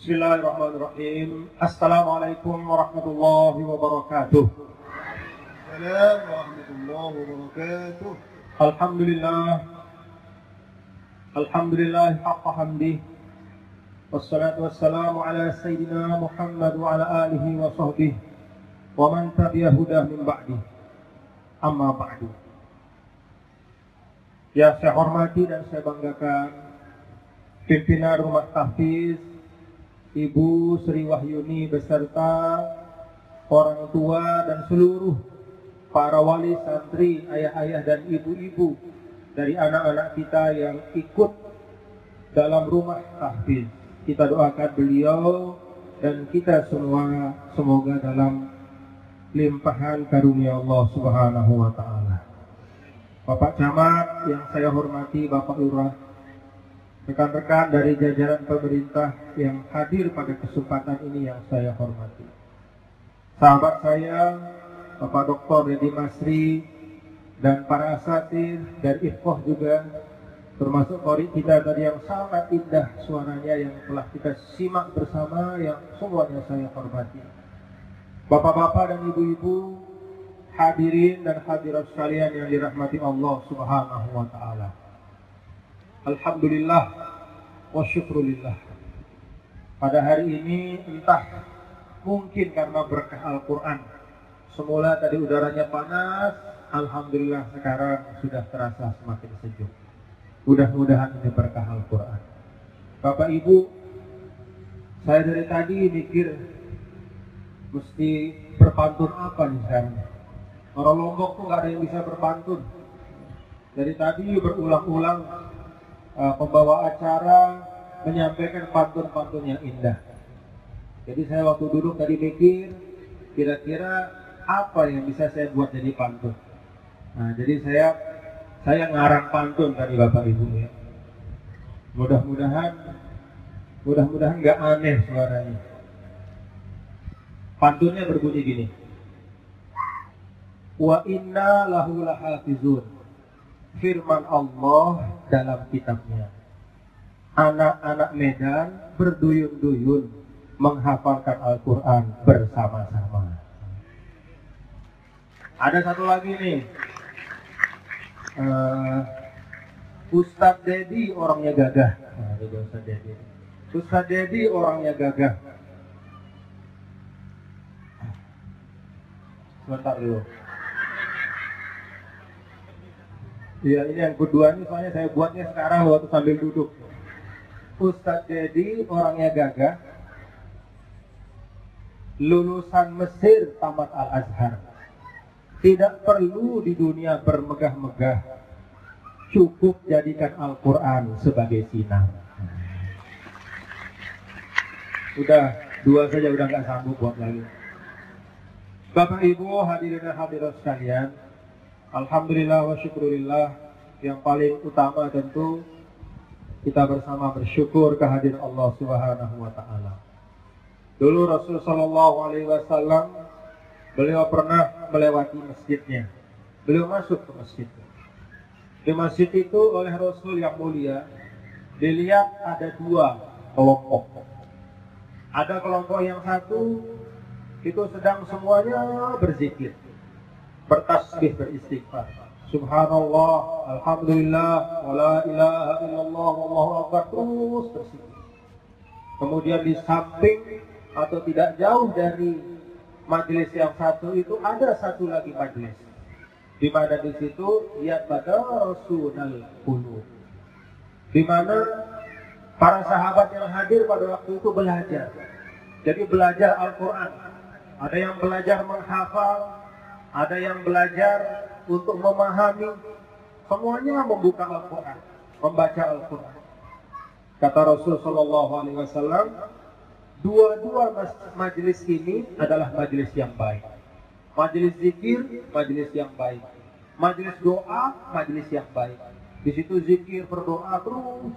Bismillahirrahmanirrahim. Assalamualaikum warahmatullahi wabarakatuh. السلام ورحمة الله وبركاته Alhamdulillah. Alhamdulillah haqqa hamdih. Wassalatu wassalamu ala sayyidina Muhammad wa ala alihi wa sahbihi wa man tabi'a hudah min ba'di. Amma ba'du. Ya saya hormati dan saya banggakan pimpinan Rumah Tahfiz Ibu Sri Wahyuni beserta orang tua dan seluruh para wali santri, ayah-ayah dan ibu-ibu dari anak-anak kita yang ikut dalam rumah tahfiz. Kita doakan beliau dan kita semua semoga dalam limpahan karunia Allah Subhanahu wa taala. Bapak Camat yang saya hormati, Bapak Lurah, rekan-rekan dari jajaran pemerintah yang hadir pada kesempatan ini yang saya hormati. Sahabat saya, Bapak Dr. Deddy Masri, dan para asatir dan Ifkoh juga, termasuk kori kita tadi yang sangat indah suaranya yang telah kita simak bersama, yang semuanya saya hormati. Bapak-bapak dan ibu-ibu, hadirin dan hadirat sekalian yang dirahmati Allah Subhanahu wa taala. Alhamdulillah wa syukrulillah. Pada hari ini entah mungkin karena berkah Al-Quran. Semula tadi udaranya panas, Alhamdulillah sekarang sudah terasa semakin sejuk. Mudah-mudahan ini berkah Al-Quran. Bapak Ibu, saya dari tadi mikir mesti berpantun apa nih sekarang. Orang Lombok tuh nggak ada yang bisa berpantun. Dari tadi berulang-ulang uh, pembawa acara menyampaikan pantun-pantun yang indah. Jadi saya waktu duduk tadi mikir kira-kira apa yang bisa saya buat jadi pantun. Nah, jadi saya saya ngarang pantun tadi Bapak Ibu ya. Mudah-mudahan mudah-mudahan nggak aneh suaranya. Pantunnya berbunyi gini. Wa inna lahu lahafizun. Firman Allah dalam kitabnya. Anak-anak Medan berduyun-duyun menghafalkan Al-Quran bersama-sama. Ada satu lagi nih. Uh, Ustadz Dedi orangnya gagah. Nah, Ustadz Dedi. Dedi orangnya gagah. Sebentar dulu. Iya ini yang kedua ini soalnya saya buatnya sekarang waktu sambil duduk. Ustadz Dedi orangnya gagah. Lulusan Mesir tamat Al-Azhar. Tidak perlu di dunia bermegah-megah. Cukup jadikan Al-Quran sebagai sinar. Udah, dua saja udah nggak sanggup buat lagi. Bapak Ibu hadirin dan hadirat sekalian, Alhamdulillah wa syukurillah yang paling utama tentu kita bersama bersyukur kehadiran Allah Subhanahu wa taala. Dulu Rasul Shallallahu alaihi wasallam beliau pernah melewati masjidnya. Beliau masuk ke masjid. Di masjid itu oleh Rasul yang mulia dilihat ada dua kelompok. Ada kelompok yang satu itu sedang semuanya berzikir, bertasbih, beristighfar. Subhanallah, Alhamdulillah, wala ilaha illallah, wallahu akbar, terus berzikir. Kemudian di samping atau tidak jauh dari majelis yang satu itu ada satu lagi majelis. Di mana di situ lihat pada Rasulul Qulub. Di mana para sahabat yang hadir pada waktu itu belajar. Jadi belajar Al-Quran. Ada yang belajar menghafal, ada yang belajar untuk memahami. Semuanya membuka Al-Quran, membaca Al-Quran. Kata Rasul Shallallahu Alaihi Wasallam, dua-dua majelis ini adalah majelis yang baik. Majelis zikir, majelis yang baik. Majelis doa, majelis yang baik. Di situ zikir berdoa terus.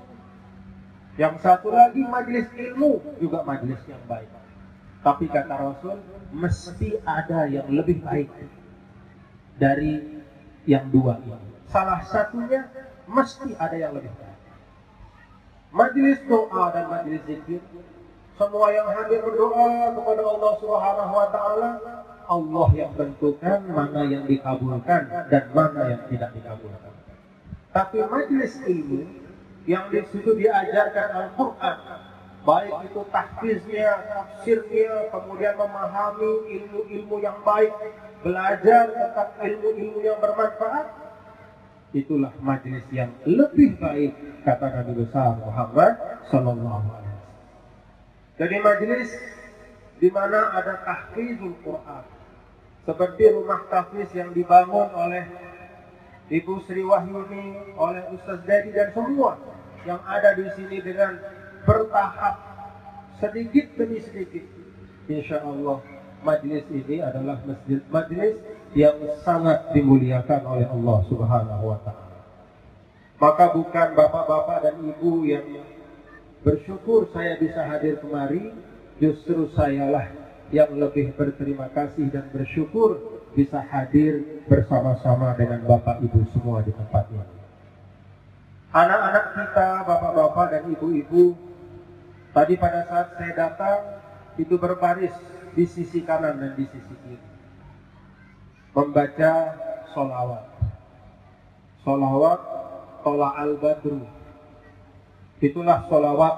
Yang satu lagi majelis ilmu juga majelis yang baik. Tapi kata Rasul, mesti ada yang lebih baik dari yang dua ini. Salah satunya mesti ada yang lebih baik. Majelis doa dan majelis zikir, semua yang hadir berdoa kepada Allah Subhanahu wa taala, Allah yang tentukan mana yang dikabulkan dan mana yang tidak dikabulkan. Tapi majelis ilmu yang di situ diajarkan Al-Qur'an, baik itu tahfiznya, tafsirnya, kemudian memahami ilmu-ilmu yang baik, belajar tentang ilmu-ilmu yang bermanfaat, itulah majelis yang lebih baik kata Nabi besar Muhammad Sallallahu. Jadi majelis di mana ada tahfizul Quran, seperti rumah tahfiz yang dibangun oleh Ibu Sri Wahyuni, oleh Ustaz Dedi dan semua yang ada di sini dengan bertahap sedikit demi sedikit. Insya Allah majlis ini adalah masjid majlis yang sangat dimuliakan oleh Allah Subhanahu wa taala. Maka bukan bapak-bapak dan ibu yang bersyukur saya bisa hadir kemari, justru sayalah yang lebih berterima kasih dan bersyukur bisa hadir bersama-sama dengan bapak ibu semua di tempat ini. Anak-anak kita, bapak-bapak dan ibu-ibu, tadi pada saat saya datang itu berbaris di sisi kanan dan di sisi kiri. Membaca solawat. Solawat tola al-badru. Itulah solawat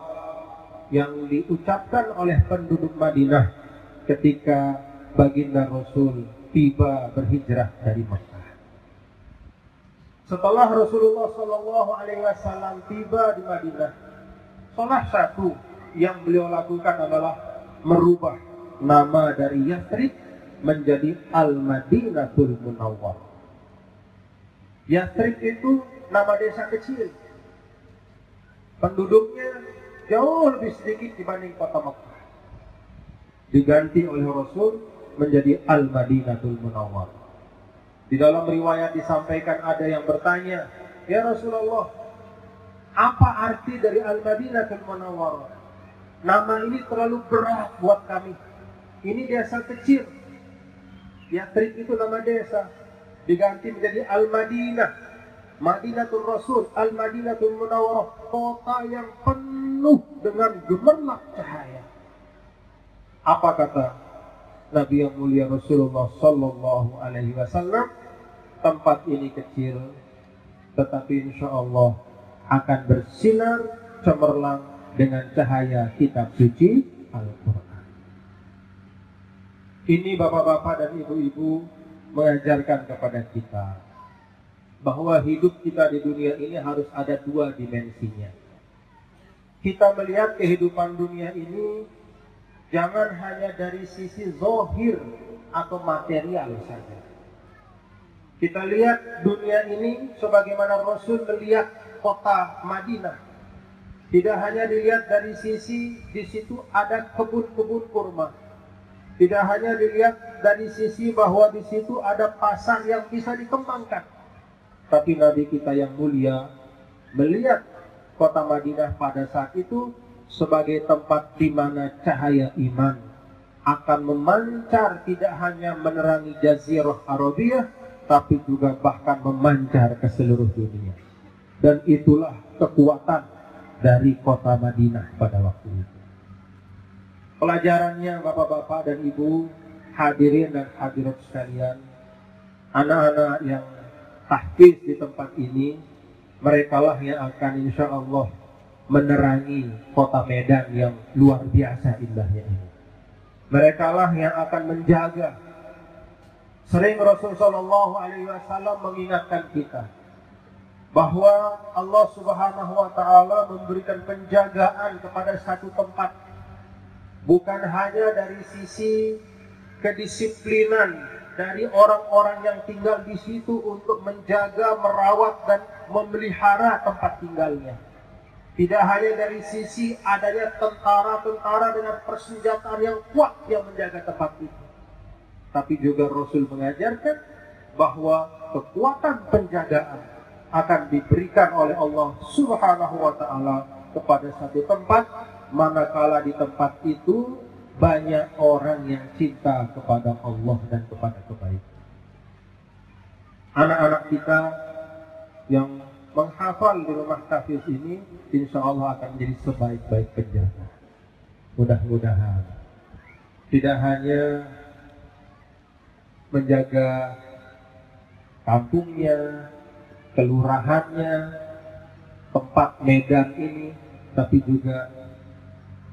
yang diucapkan oleh penduduk Madinah ketika baginda Rasul tiba berhijrah dari Mekah. Setelah Rasulullah Shallallahu Alaihi Wasallam tiba di Madinah, salah satu yang beliau lakukan adalah merubah nama dari Yathrib menjadi Al-Madinatul Munawwar. Yathrib itu nama desa kecil. Penduduknya jauh lebih sedikit dibanding kota Mekah. Diganti oleh Rasul menjadi Al-Madinatul Munawwar. Di dalam riwayat disampaikan ada yang bertanya, "Ya Rasulullah, apa arti dari Al-Madinatul Munawwar? Nama ini terlalu berat buat kami. Ini desa kecil. Yatrib itu nama desa. Diganti menjadi Al-Madinah. Madinatul Rasul, Al-Madinatul Munawwarah, kota yang penuh dengan gemerlap cahaya. Apa kata Nabi yang mulia Rasulullah Sallallahu Alaihi Wasallam? Tempat ini kecil, tetapi insya Allah akan bersinar cemerlang dengan cahaya kitab suci Al-Quran. Ini bapak-bapak dan ibu-ibu mengajarkan kepada kita bahwa hidup kita di dunia ini harus ada dua dimensinya. Kita melihat kehidupan dunia ini jangan hanya dari sisi zohir atau material saja. Kita lihat dunia ini sebagaimana Rasul melihat kota Madinah. Tidak hanya dilihat dari sisi di situ ada kebun-kebun kurma. Tidak hanya dilihat dari sisi bahwa di situ ada pasar yang bisa dikembangkan. Tapi Nabi kita yang mulia melihat kota Madinah pada saat itu sebagai tempat di mana cahaya iman akan memancar tidak hanya menerangi jazirah Arabiah tapi juga bahkan memancar ke seluruh dunia. Dan itulah kekuatan dari kota Madinah pada waktu itu. Pelajarannya Bapak-bapak dan Ibu, hadirin dan hadirat sekalian, anak-anak yang tahfiz di tempat ini, merekalah yang akan insya Allah menerangi kota Medan yang luar biasa indahnya ini. Merekalah yang akan menjaga. Sering Rasul Shallallahu Alaihi Wasallam mengingatkan kita bahwa Allah Subhanahu Wa Taala memberikan penjagaan kepada satu tempat bukan hanya dari sisi kedisiplinan dari orang-orang yang tinggal di situ untuk menjaga, merawat dan memelihara tempat tinggalnya. Tidak hanya dari sisi adanya tentara-tentara dengan persenjataan yang kuat yang menjaga tempat itu. Tapi juga Rasul mengajarkan bahwa kekuatan penjagaan akan diberikan oleh Allah Subhanahu wa taala kepada satu tempat manakala di tempat itu banyak orang yang cinta kepada Allah dan kepada kebaikan. Anak-anak kita yang menghafal di rumah tahfiz ini, insya Allah akan menjadi sebaik-baik penjaga. Mudah-mudahan tidak hanya menjaga kampungnya, kelurahannya, tempat medan ini, tapi juga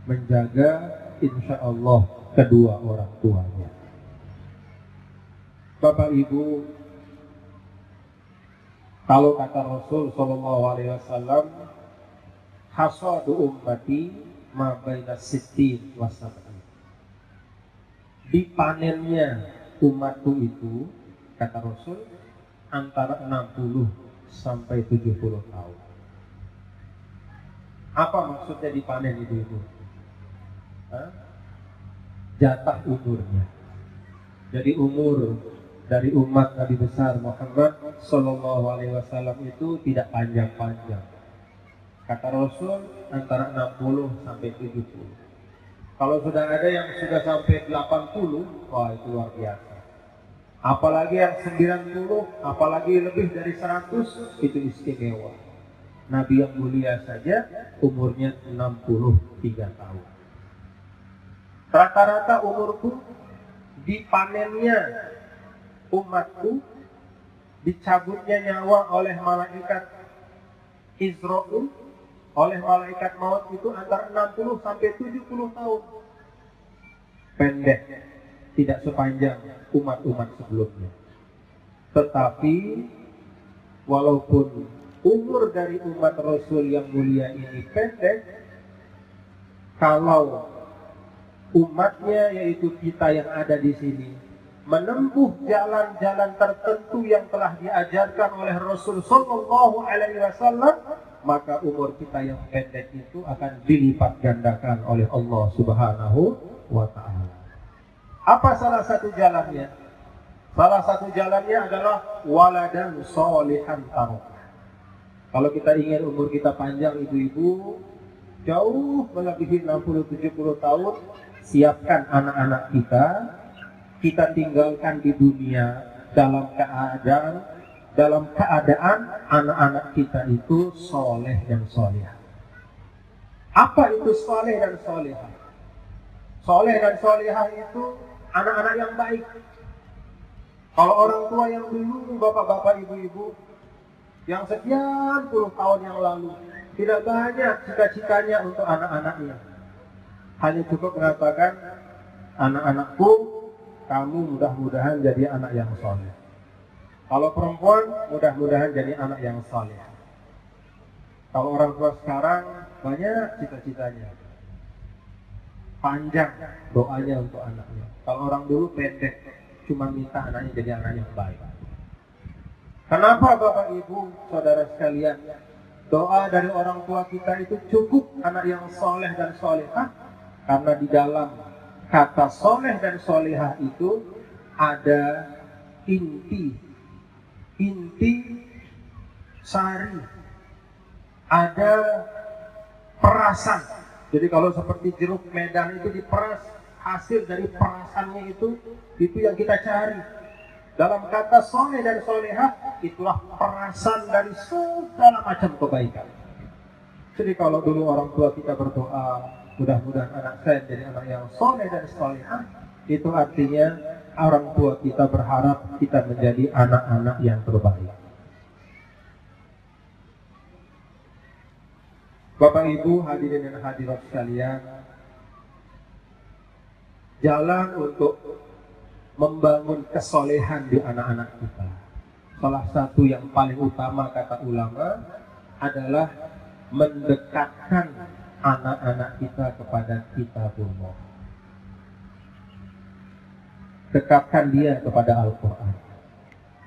menjaga insya Allah kedua orang tuanya. Bapak Ibu, kalau kata Rasul Shallallahu Alaihi Wasallam, hasadu ummati ma baina sittin. Dipanennya umatku itu, kata Rasul, antara 60 sampai 70 tahun. Apa maksudnya dipanen itu? Hah? Jatah umurnya. Jadi umur dari umat Nabi besar Muhammad Sallallahu Alaihi Wasallam itu tidak panjang-panjang. Kata Rasul antara 60 sampai 70. Kalau sudah ada yang sudah sampai 80, wah itu luar biasa. Apalagi yang 90, apalagi lebih dari 100, itu istimewa. Nabi yang mulia saja umurnya 63 tahun. Rata-rata umurku dipanennya umatku dicabutnya nyawa oleh malaikat Israel oleh malaikat maut itu antara 60 sampai 70 tahun. Pendek, tidak sepanjang umat-umat sebelumnya. Tetapi walaupun umur dari umat Rasul yang mulia ini pendek, kalau umatnya yaitu kita yang ada di sini menempuh jalan-jalan tertentu yang telah diajarkan oleh Rasul Sallallahu Alaihi Wasallam, maka umur kita yang pendek itu akan dilipat gandakan oleh Allah Subhanahu wa Ta'ala. Apa salah satu jalannya? Salah satu jalannya adalah waladan solihan tarok. Kalau kita ingin umur kita panjang ibu-ibu, jauh melebihi 60-70 tahun, siapkan anak-anak kita kita tinggalkan di dunia dalam keadaan dalam keadaan anak-anak kita itu soleh dan soleh. Apa itu soleh dan soleh? Soleh dan solehah itu anak-anak yang baik. Kalau orang tua yang dulu, bapak-bapak, ibu-ibu, yang sekian puluh tahun yang lalu, tidak banyak cita-citanya untuk anak-anaknya. Hanya cukup mengatakan, anak-anakku kamu mudah-mudahan jadi anak yang soleh. Kalau perempuan, mudah-mudahan jadi anak yang soleh. Kalau orang tua sekarang, banyak cita-citanya. Panjang doanya untuk anaknya. Kalau orang dulu pendek, cuma minta anaknya jadi anak yang baik. Kenapa Bapak Ibu, Saudara sekalian, doa dari orang tua kita itu cukup anak yang soleh dan solehah? Karena di dalam kata soleh dan solehah itu ada inti inti sari ada perasan jadi kalau seperti jeruk medan itu diperas hasil dari perasannya itu itu yang kita cari. Dalam kata soleh dan solehah itulah perasan dari segala macam kebaikan. Jadi kalau dulu orang tua kita berdoa mudah-mudahan anak saya jadi anak yang soleh dan solehah itu artinya orang tua kita berharap kita menjadi anak-anak yang terbaik. Bapak Ibu hadirin dan hadirat sekalian jalan untuk membangun kesolehan di anak-anak kita salah satu yang paling utama kata ulama adalah mendekatkan anak-anak kita kepada kitabullah. Dekatkan dia kepada Al-Quran.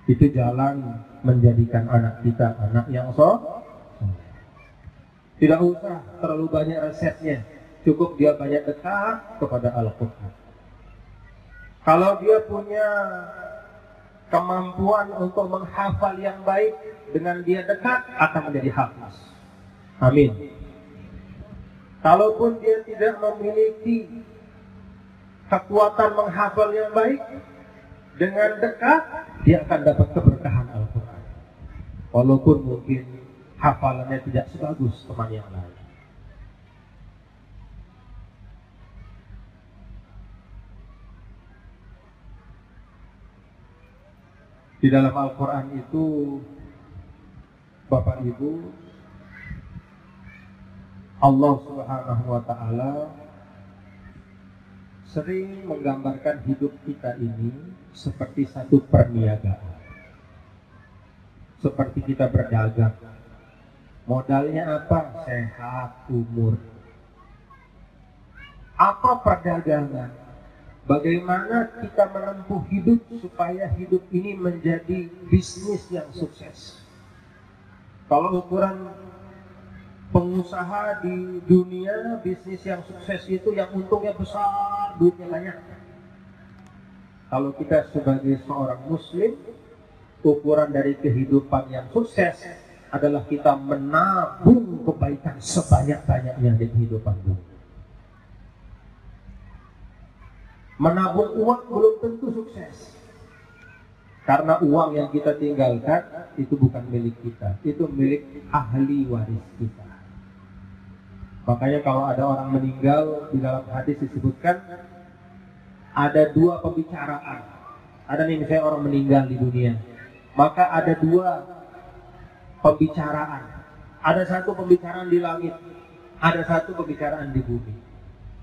Itu jalan menjadikan anak kita anak yang so. Tidak usah terlalu banyak resepnya. Cukup dia banyak dekat kepada Al-Quran. Kalau dia punya kemampuan untuk menghafal yang baik, dengan dia dekat akan menjadi hafiz. Amin. Kalaupun dia tidak memiliki kekuatan menghafal yang baik, dengan dekat dia akan dapat keberkahan Al-Quran. Walaupun mungkin hafalannya tidak sebagus teman yang lain. Di dalam Al-Quran itu Bapak Ibu Allah Subhanahu wa taala sering menggambarkan hidup kita ini seperti satu perniagaan. Seperti kita berdagang. Modalnya apa? Sehat, umur. Apa perdagangan? Bagaimana kita menempuh hidup supaya hidup ini menjadi bisnis yang sukses? Kalau ukuran pengusaha di dunia bisnis yang sukses itu yang untungnya besar, duitnya banyak. Kalau kita sebagai seorang muslim, ukuran dari kehidupan yang sukses adalah kita menabung kebaikan sebanyak-banyaknya di kehidupan dunia. Menabung uang belum tentu sukses. Karena uang yang kita tinggalkan itu bukan milik kita, itu milik ahli waris kita. Makanya kalau ada orang meninggal di dalam hadis disebutkan ada dua pembicaraan. Ada nih misalnya orang meninggal di dunia. Maka ada dua pembicaraan. Ada satu pembicaraan di langit, ada satu pembicaraan di bumi.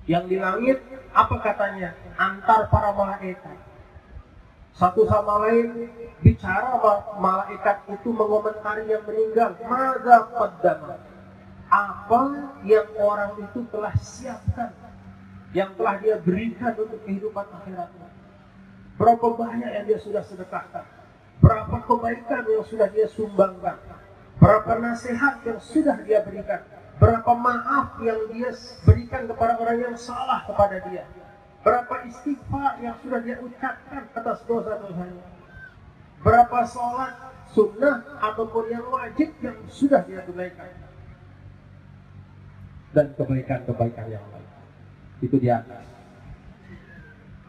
Yang di langit apa katanya? Antar para malaikat. Satu sama lain bicara malaikat itu mengomentari yang meninggal. Mada qaddama apa yang orang itu telah siapkan, yang telah dia berikan untuk kehidupan akhiratnya. Berapa banyak yang dia sudah sedekahkan, berapa kebaikan yang sudah dia sumbangkan, berapa nasihat yang sudah dia berikan, berapa maaf yang dia berikan kepada orang yang salah kepada dia, berapa istighfar yang sudah dia ucapkan atas dosa-dosanya, berapa sholat sunnah ataupun yang wajib yang sudah dia tunaikan dan kebaikan-kebaikan yang lain. Itu di atas.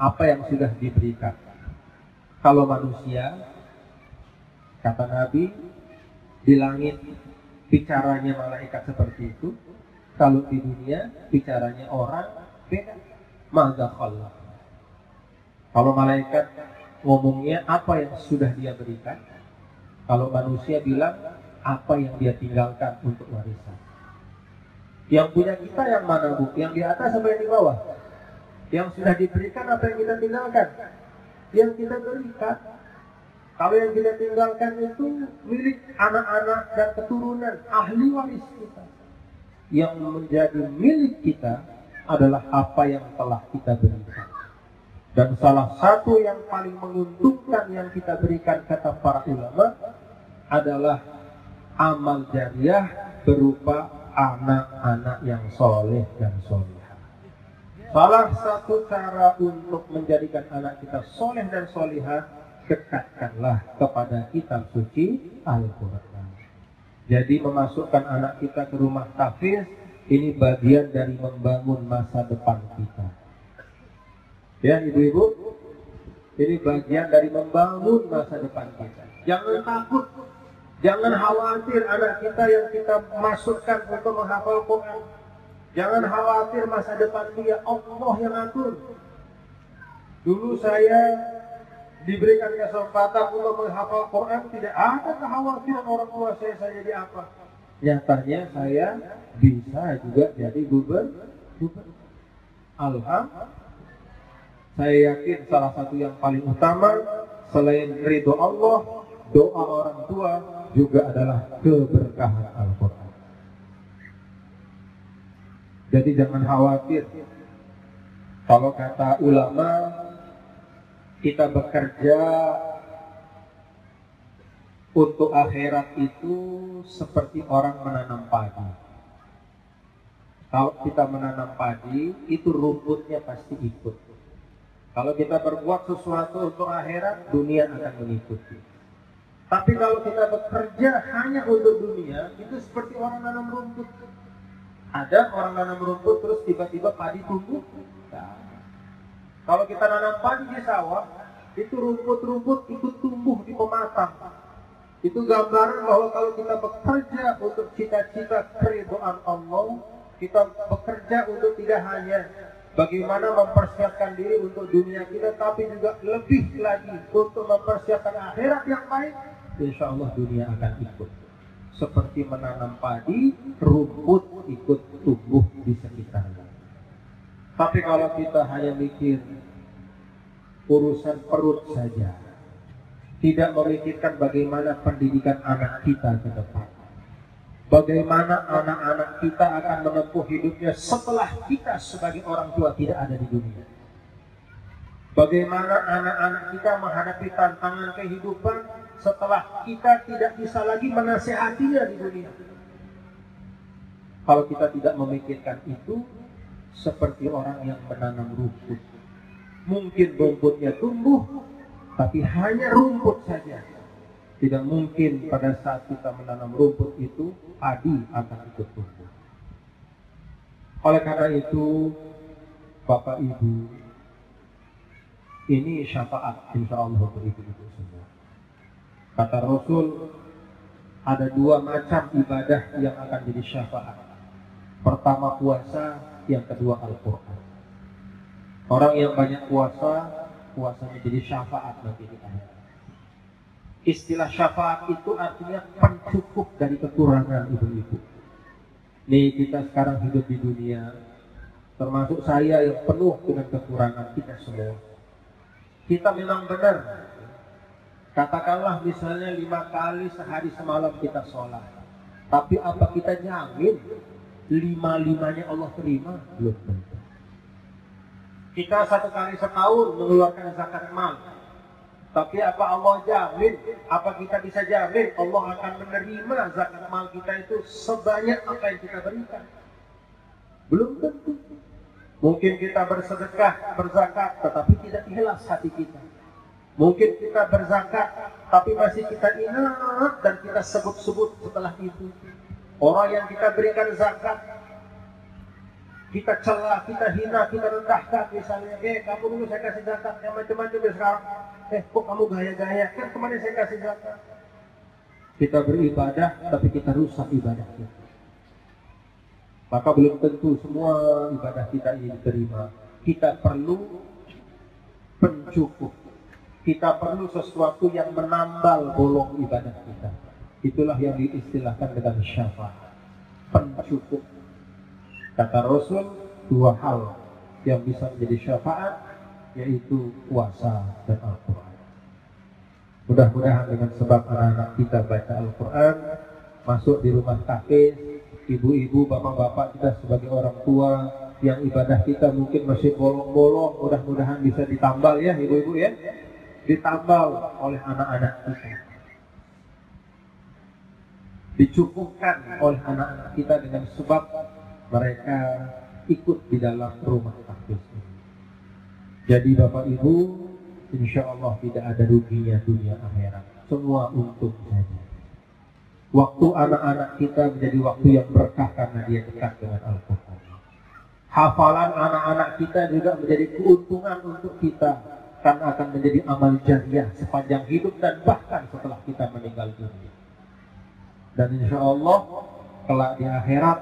Apa yang sudah diberikan. Kalau manusia, kata Nabi, di langit bicaranya malaikat seperti itu. Kalau di dunia bicaranya orang beda. Maka Kalau malaikat ngomongnya apa yang sudah dia berikan. Kalau manusia bilang apa yang dia tinggalkan untuk warisan. Yang punya kita yang mana bu? Yang di atas apa yang di bawah? Yang sudah diberikan apa yang kita tinggalkan? Yang kita berikan. Kalau yang kita tinggalkan itu milik anak-anak dan keturunan ahli waris kita. Yang menjadi milik kita adalah apa yang telah kita berikan. Dan salah satu yang paling menguntungkan yang kita berikan kata para ulama adalah amal jariah berupa anak-anak yang soleh dan solehah. Salah satu cara untuk menjadikan anak kita soleh dan solehah, dekatkanlah kepada kitab suci Al-Quran. Jadi memasukkan anak kita ke rumah tafiz, ini bagian dari membangun masa depan kita. Ya ibu-ibu, ini bagian dari membangun masa depan kita. Jangan takut Jangan khawatir anak kita yang kita masukkan untuk menghafal Quran. Jangan khawatir masa depan dia, Allah yang atur. Dulu saya diberikan kesempatan untuk menghafal Quran, tidak ada kekhawatiran orang tua saya saya jadi apa. Nyatanya saya bisa juga jadi gubernur. Alhamdulillah. Saya yakin salah satu yang paling utama selain ridho Allah, doa orang tua juga adalah keberkahan Al-Quran. Jadi jangan khawatir. Kalau kata ulama, kita bekerja untuk akhirat itu seperti orang menanam padi. Kalau kita menanam padi, itu rumputnya pasti ikut. Kalau kita berbuat sesuatu untuk akhirat, dunia akan mengikuti. Tapi kalau kita bekerja hanya untuk dunia, itu seperti orang nanam rumput. Ada orang nanam rumput terus tiba-tiba padi tumbuh. Nah, Kalau kita nanam padi di sawah, itu rumput-rumput ikut tumbuh di pematang. Itu gambaran bahwa kalau kita bekerja untuk cita-cita keriduan Allah, kita bekerja untuk tidak hanya bagaimana mempersiapkan diri untuk dunia kita, tapi juga lebih lagi untuk mempersiapkan akhirat yang baik, insya Allah dunia akan ikut. Seperti menanam padi, rumput ikut tumbuh di sekitarnya. Tapi kalau kita hanya mikir urusan perut saja, tidak memikirkan bagaimana pendidikan anak kita ke depan, bagaimana anak-anak kita akan menempuh hidupnya setelah kita sebagai orang tua tidak ada di dunia. Bagaimana anak-anak kita menghadapi tantangan kehidupan setelah kita tidak bisa lagi menasehatinya di dunia. Kalau kita tidak memikirkan itu, seperti orang yang menanam rumput. Mungkin rumputnya tumbuh, tapi hanya rumput saja. Tidak mungkin pada saat kita menanam rumput itu, padi akan ikut tumbuh. Oleh karena itu, Bapak Ibu, ini syafaat insya Allah untuk ibu-ibu semua. Kata Rasul, ada dua macam ibadah yang akan jadi syafaat. Pertama puasa, yang kedua Al-Quran. Orang yang banyak puasa, puasa menjadi syafaat di akhirat. Istilah syafaat itu artinya pencukup dari kekurangan ibu-ibu. Nih kita sekarang hidup di dunia, termasuk saya yang penuh dengan kekurangan kita semua. Kita memang benar. Katakanlah misalnya lima kali sehari semalam kita sholat. Tapi apa kita nyamin lima-limanya Allah terima? Belum tentu. Kita satu kali setahun mengeluarkan zakat mal. Tapi apa Allah jamin? Apa kita bisa jamin Allah akan menerima zakat mal kita itu sebanyak apa yang kita berikan? Belum tentu. Mungkin kita bersedekah, berzakat, tetapi tidak ikhlas hati kita. Mungkin kita berzakat, tapi masih kita ingat dan kita sebut-sebut setelah itu. Orang yang kita berikan zakat, kita celah, kita hina, kita rendahkan misalnya, eh kamu dulu saya kasih zakat, yang macam-macam ya sekarang, eh kok kamu gaya-gaya, kan kemarin saya kasih zakat. Kita beribadah, tapi kita rusak ibadah kita. Maka belum tentu semua ibadah kita ini diterima. Kita perlu pencukup. Kita perlu sesuatu yang menambal bolong ibadah kita. Itulah yang diistilahkan dengan syafaat. Pencukup. Kata Rasul, dua hal yang bisa menjadi syafaat, yaitu puasa dan Al-Quran. Mudah-mudahan dengan sebab anak-anak kita baca Al-Quran, masuk di rumah kafe, ibu-ibu, bapak-bapak kita sebagai orang tua yang ibadah kita mungkin masih bolong-bolong, mudah-mudahan bisa ditambal ya ibu-ibu ya, ditambal oleh anak-anak kita. Dicukupkan oleh anak-anak kita dengan sebab mereka ikut di dalam rumah takbir. Jadi Bapak Ibu, insya Allah tidak ada ruginya dunia akhirat. Semua untung saja. Waktu anak-anak kita menjadi waktu yang berkah karena dia dekat dengan Al-Quran. Hafalan anak-anak kita juga menjadi keuntungan untuk kita karena akan menjadi amal jariah sepanjang hidup dan bahkan setelah kita meninggal dunia. Dan insya Allah kelak di akhirat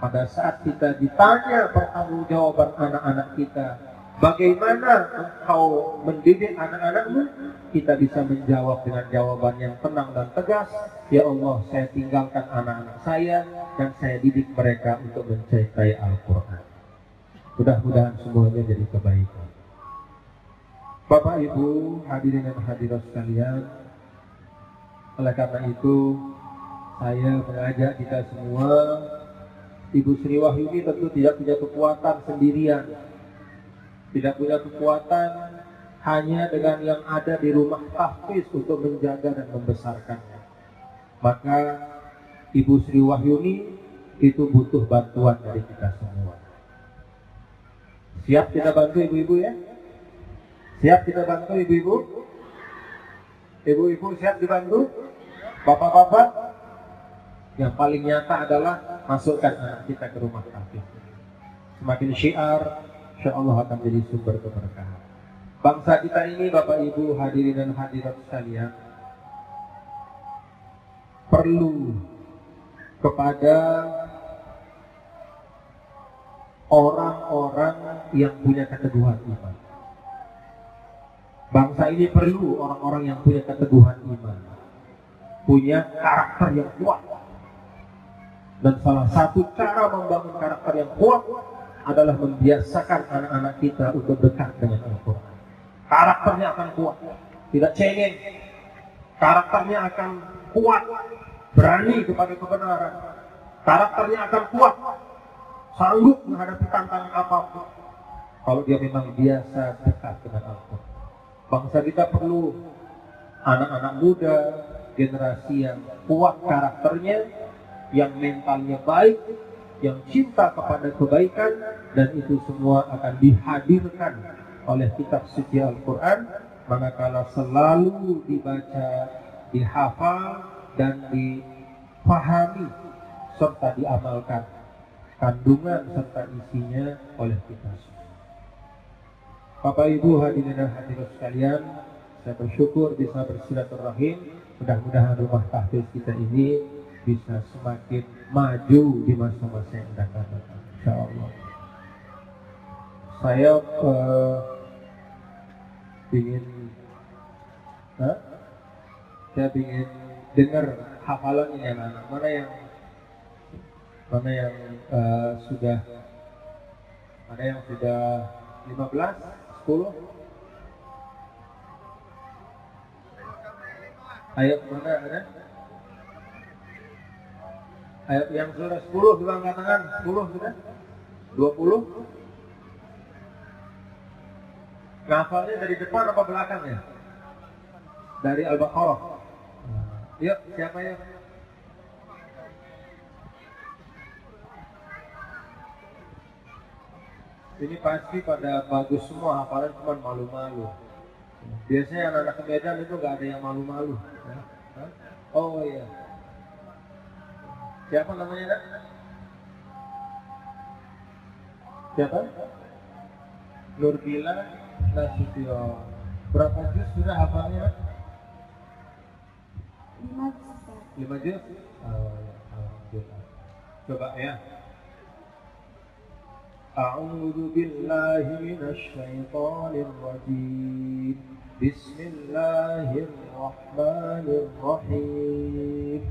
pada saat kita ditanya pertanggungjawaban anak-anak kita Bagaimana engkau mendidik anak-anakmu? Kita bisa menjawab dengan jawaban yang tenang dan tegas. Ya Allah, saya tinggalkan anak-anak saya dan saya didik mereka untuk mencintai Al-Quran. Mudah-mudahan semuanya jadi kebaikan. Bapak Ibu, hadirin dan hadirat sekalian, oleh karena itu saya mengajak kita semua, Ibu Sri Wahyuni tentu tidak punya kekuatan sendirian, tidak punya kekuatan hanya dengan yang ada di rumah tahfiz untuk menjaga dan membesarkannya. Maka Ibu Sri Wahyuni itu butuh bantuan dari kita semua. Siap kita bantu ibu-ibu ya? Siap kita bantu ibu-ibu? Ibu-ibu siap dibantu? Bapak-bapak? Yang paling nyata adalah masukkan anak kita ke rumah tahfiz. Semakin syiar, insya Allah akan jadi sumber keberkahan. Bangsa kita ini Bapak Ibu hadirin dan hadirat sekalian perlu kepada orang-orang yang punya keteguhan iman. Bangsa ini perlu orang-orang yang punya keteguhan iman, punya karakter yang kuat. Dan salah satu cara membangun karakter yang kuat adalah membiasakan anak-anak kita untuk dekat dengan Al-Quran. Karakternya akan kuat, tidak cengeng. Karakternya akan kuat, berani kepada kebenaran. Karakternya akan kuat, sanggup menghadapi tantangan apa pun. Kalau dia memang biasa dekat dengan Al-Quran. Bangsa kita perlu anak-anak muda, generasi yang kuat karakternya, yang mentalnya baik, yang cinta kepada kebaikan, dan itu semua akan dihadirkan oleh kitab suci Al-Quran, manakala selalu dibaca, dihafal, dan dipahami, serta diamalkan kandungan serta isinya oleh kita semua. Bapak Ibu hadirin dan hadirat sekalian, saya bersyukur bisa bersilaturahim. Mudah-mudahan rumah tahfiz kita ini bisa semakin maju di masa-masa yang akan datang. Insya Allah. Saya uh, ingin, huh? saya ingin dengar hafalan ini anak-anak. Mana yang mana yang uh, sudah ada yang sudah 15 10 ayat mana ada ayat yang sudah 10 sudah angkat tangan 10 sudah. 20 ngafalnya dari depan apa belakang ya? Dari Al-Baqarah. Yuk siapa ya ini pasti pada bagus semua hafalan cuma malu-malu. Biasanya anak-anak ke itu nggak ada yang malu-malu ya. oh iya siapa namanya nak? siapa? Nurbila Nasution berapa juz sudah hafalnya nak? lima juta lima juz? Oh, ya. Alhamdulillah. coba ya أعوذ بالله من الشيطان الرجيم بسم الله الرحمن الرحيم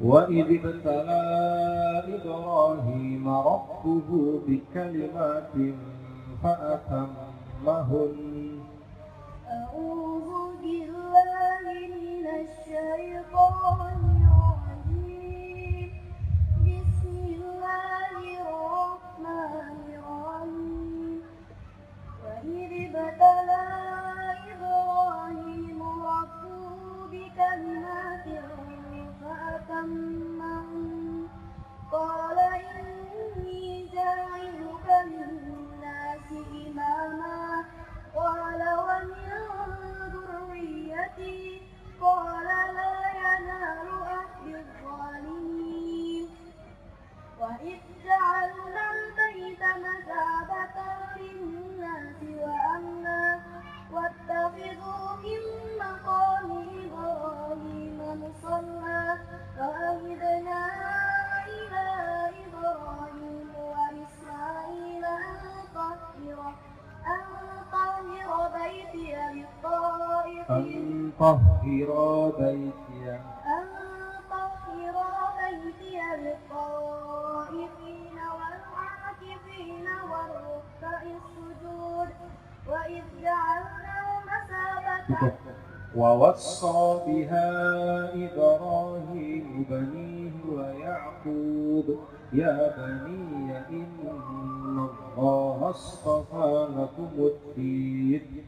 وإذ ابتلى إبراهيم ربه بكلمات فأتمهن أن طهر بيتي. أن طهر بيتي للطائفين والعاكفين والركع السجود. وإذ جعلنا مثابة ووصى بها إبراهيم بنيه ويعقوب. يا بني إن الله اصطفى لكم الدين.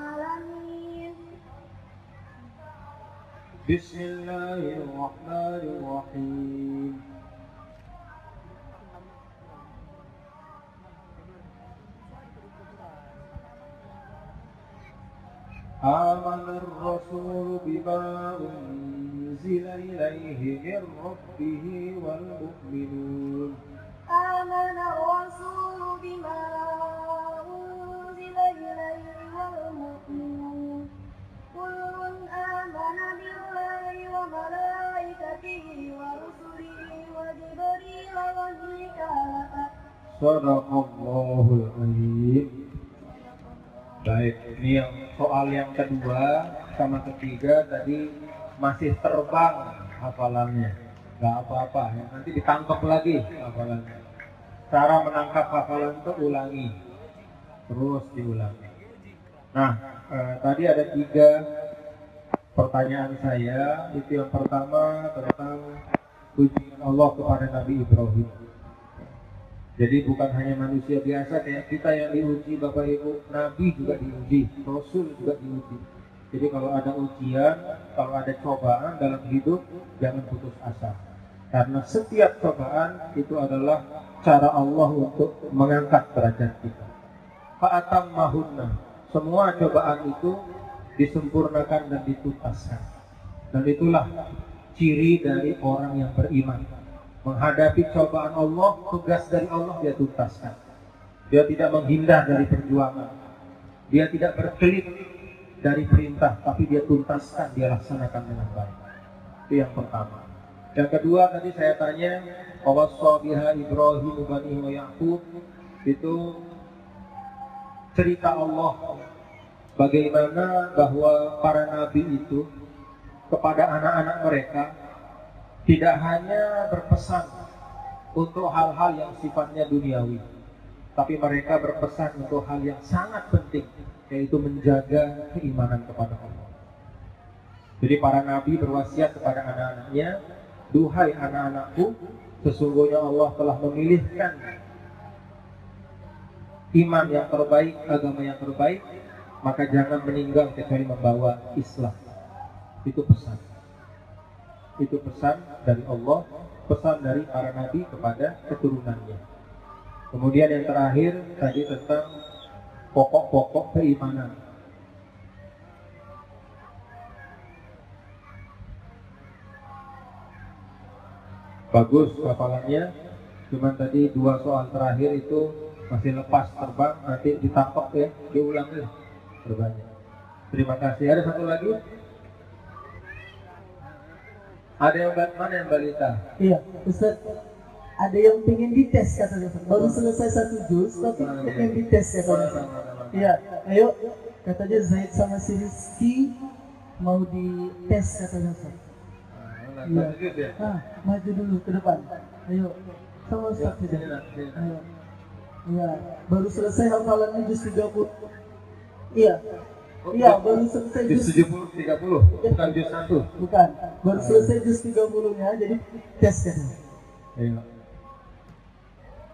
بسم الله الرحمن الرحيم. آمن الرسول بما أنزل إليه من ربه والمؤمنون. آمن الرسول بما أنزل إليه والمؤمنون Sadaqallahul Azim. Baik, ini yang soal yang kedua sama ketiga tadi masih terbang hafalannya. Gak apa-apa, ya. nanti ditangkap lagi hafalannya. Cara menangkap hafalan itu ulangi, terus diulangi. Nah, eh, tadi ada tiga pertanyaan saya. Itu yang pertama tentang pujian Allah kepada Nabi Ibrahim. Jadi bukan hanya manusia biasa kayak kita yang diuji Bapak Ibu, Nabi juga diuji, Rasul juga diuji. Jadi kalau ada ujian, kalau ada cobaan dalam hidup, jangan putus asa. Karena setiap cobaan itu adalah cara Allah untuk mengangkat derajat kita. Fa'atam mahunna. Semua cobaan itu disempurnakan dan dituntaskan. Dan itulah ciri dari orang yang beriman menghadapi cobaan Allah, tugas dari Allah dia tuntaskan. Dia tidak menghindar dari perjuangan. Dia tidak berkelit dari perintah, tapi dia tuntaskan, dia laksanakan dengan baik. Itu yang pertama. Yang kedua tadi saya tanya, Biha Ibrahim bani Yaqub itu cerita Allah bagaimana bahwa para nabi itu kepada anak-anak mereka tidak hanya berpesan untuk hal-hal yang sifatnya duniawi, tapi mereka berpesan untuk hal yang sangat penting, yaitu menjaga keimanan kepada Allah. Jadi para nabi berwasiat kepada anak-anaknya, duhai anak-anakku, sesungguhnya Allah telah memilihkan iman yang terbaik, agama yang terbaik, maka jangan meninggal kecuali membawa Islam. Itu pesan itu pesan dari Allah, pesan dari para nabi kepada keturunannya. Kemudian yang terakhir tadi tentang pokok-pokok keimanan. Bagus hafalannya, cuman tadi dua soal terakhir itu masih lepas terbang, nanti ditangkap ya, diulang ya, terbanyak. Terima kasih. Ada satu lagi? Ada yang mana yang balita? Iya, Ustaz. Ada yang pengen dites katanya. Baru selesai satu juz, tapi pengen dites katanya. Iya, ayo. Katanya Zaid sama si Rizky mau dites katanya Ustaz. Iya. Ah, maju dulu ke depan. Ayo. Sama Ustaz saja. Ayo. Iya, baru selesai hafalannya juz 30. Iya, Iya, baru selesai Jus. Juz 70 30, bukan jus 1. Bukan, baru selesai juz 30-nya, jadi tes katanya. Ayo.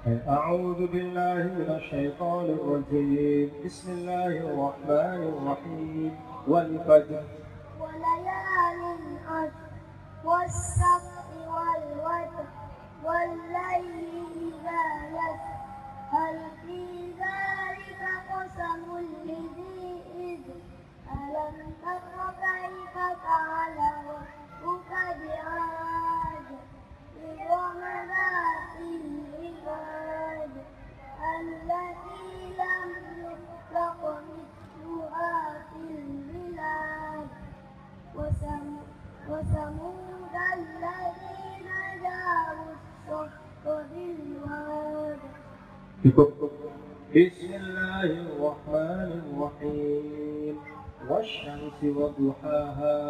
أعوذ بالله من الشيطان الرجيم بسم الله الرحمن الرحيم والفجر وليال عشر والسبت والوتر والليل إذا يسر هل في ذلك قسم لذي إذ ألم تر كيف فعل ربك بعاد إرم ذات العباد التي لم يخلق مثلها في البلاد وثم- وثمود الذين جابوا الصخر بالواد والشمس وضحاها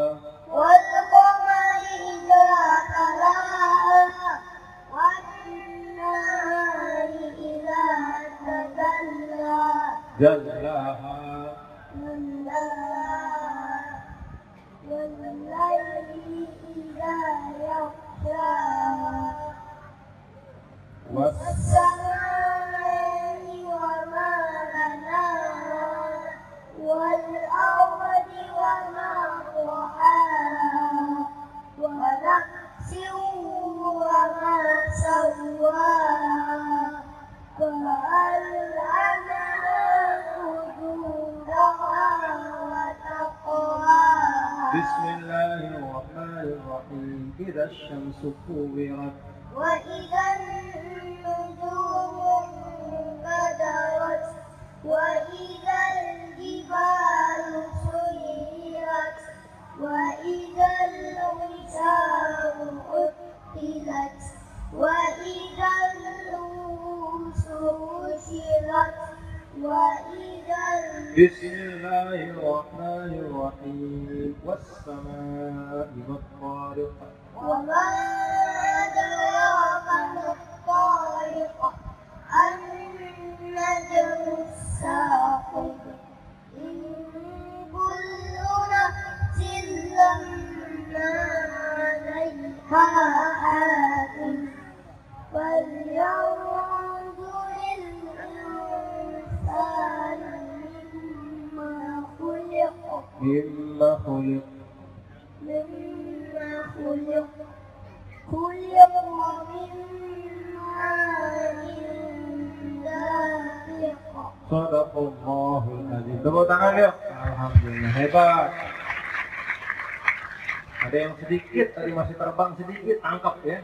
terbang sedikit tangkap ya.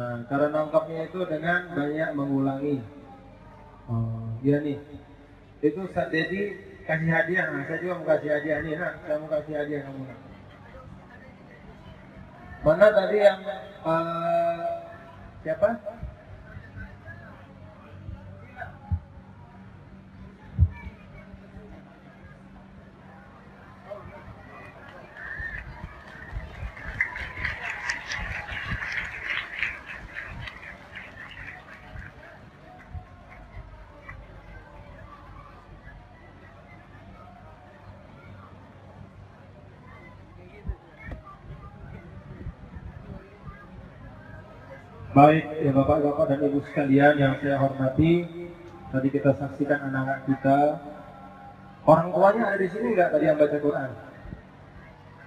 Nah, cara nangkapnya itu dengan banyak mengulangi. Oh, iya nih. Itu Dedi kasih hadiah. Nah, saya juga mau kasih hadiah nih. Nah, saya mau kasih hadiah kamu. Nah. Mana tadi yang eh, siapa? Baik, ya Bapak-Bapak dan Ibu sekalian yang saya hormati, tadi kita saksikan anak-anak kita. Orang tuanya ada di sini nggak tadi yang baca Quran?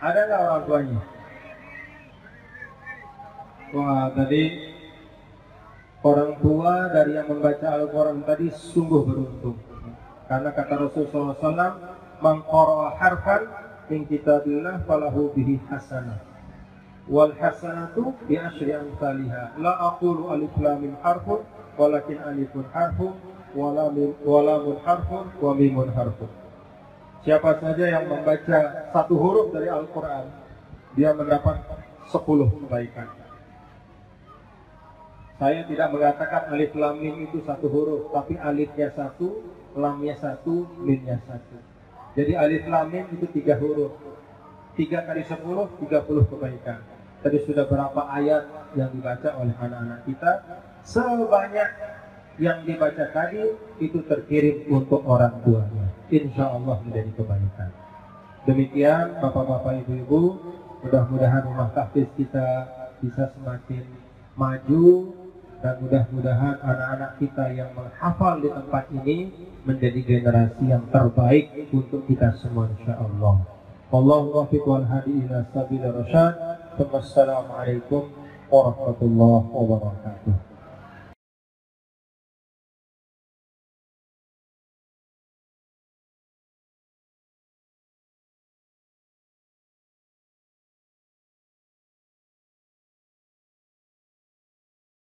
Ada nggak orang tuanya? Wah, tadi orang tua dari yang membaca Al-Quran tadi sungguh beruntung. Karena kata Rasulullah SAW, Mangkara harfan min kitabillah falahu bihi hasanah wal hasanatu bi asyri amsalha la aqulu alif lam mim harfun walakin alifun harfun wa lam wa lamun harfun wa mimun harfun. Siapa saja yang membaca satu huruf dari Al-Qur'an dia mendapat 10 kebaikan. Saya tidak mengatakan alif lam mim itu satu huruf tapi alifnya satu lamnya satu mimnya satu. Jadi alif lam mim itu tiga huruf. Tiga kali sepuluh tiga puluh kebaikan tadi sudah berapa ayat yang dibaca oleh anak-anak kita? Sebanyak yang dibaca tadi itu terkirim untuk orang tuanya. Insya Allah menjadi kebaikan. Demikian bapak-bapak ibu-ibu mudah-mudahan rumah tahfiz kita bisa semakin maju dan mudah-mudahan anak-anak kita yang menghafal di tempat ini menjadi generasi yang terbaik untuk kita semua insya Allah. Wallahu muwaffiq wal hadi ila sabil rasyad. ثم السلام عليكم ورحمة الله وبركاته.